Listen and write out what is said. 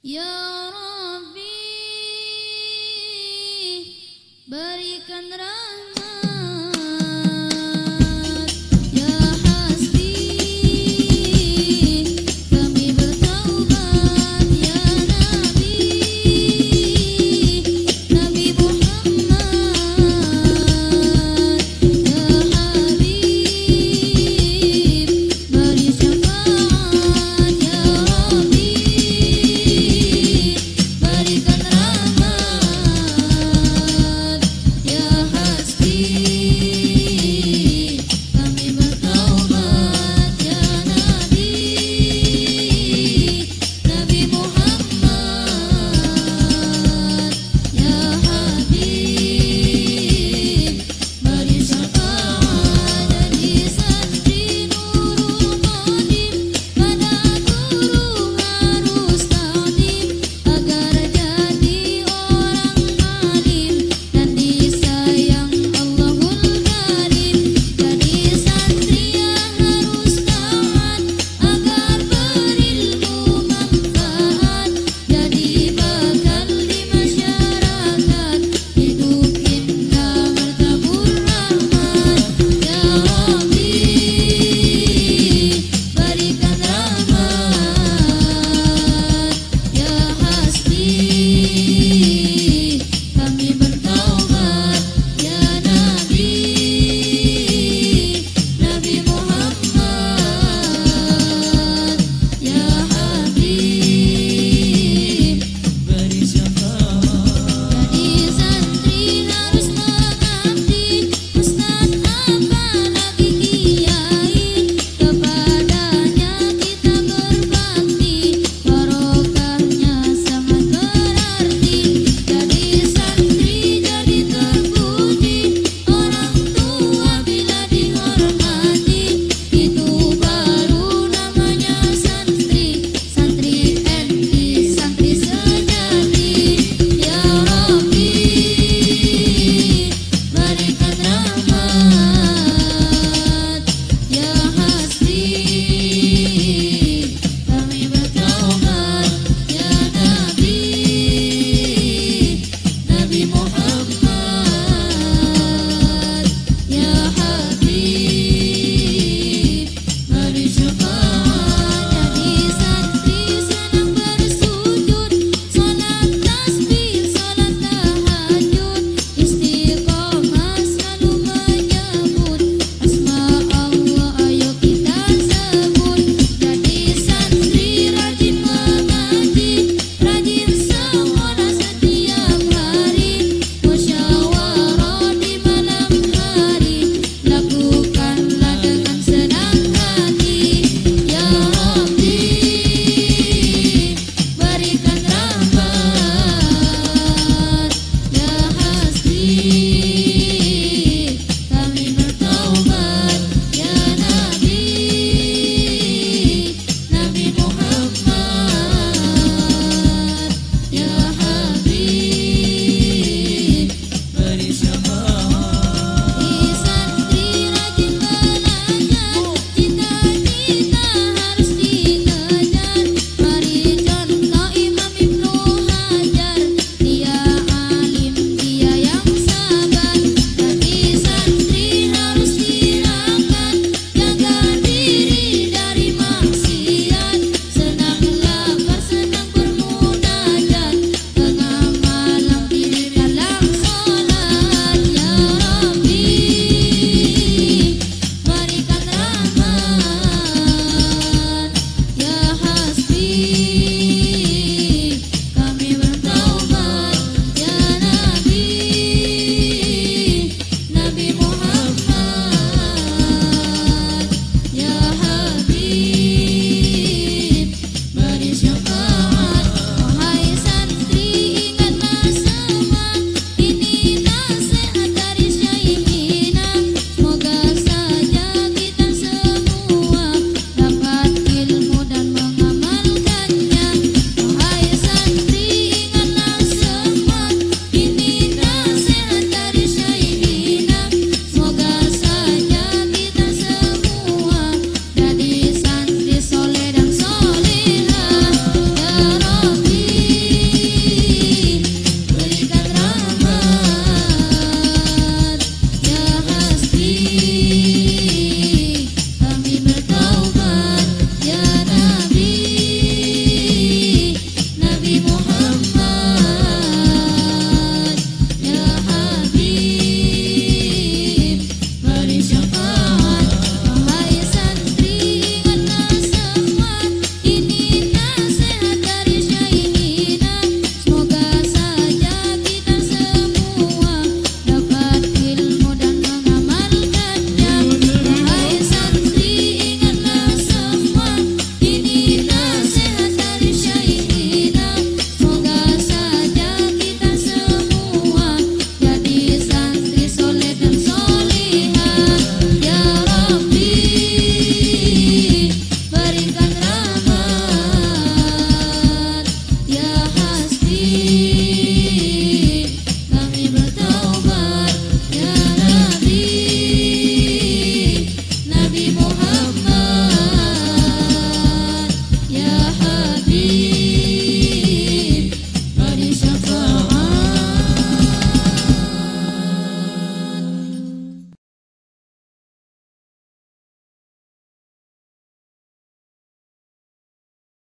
Ya Rabbi berikan rahmat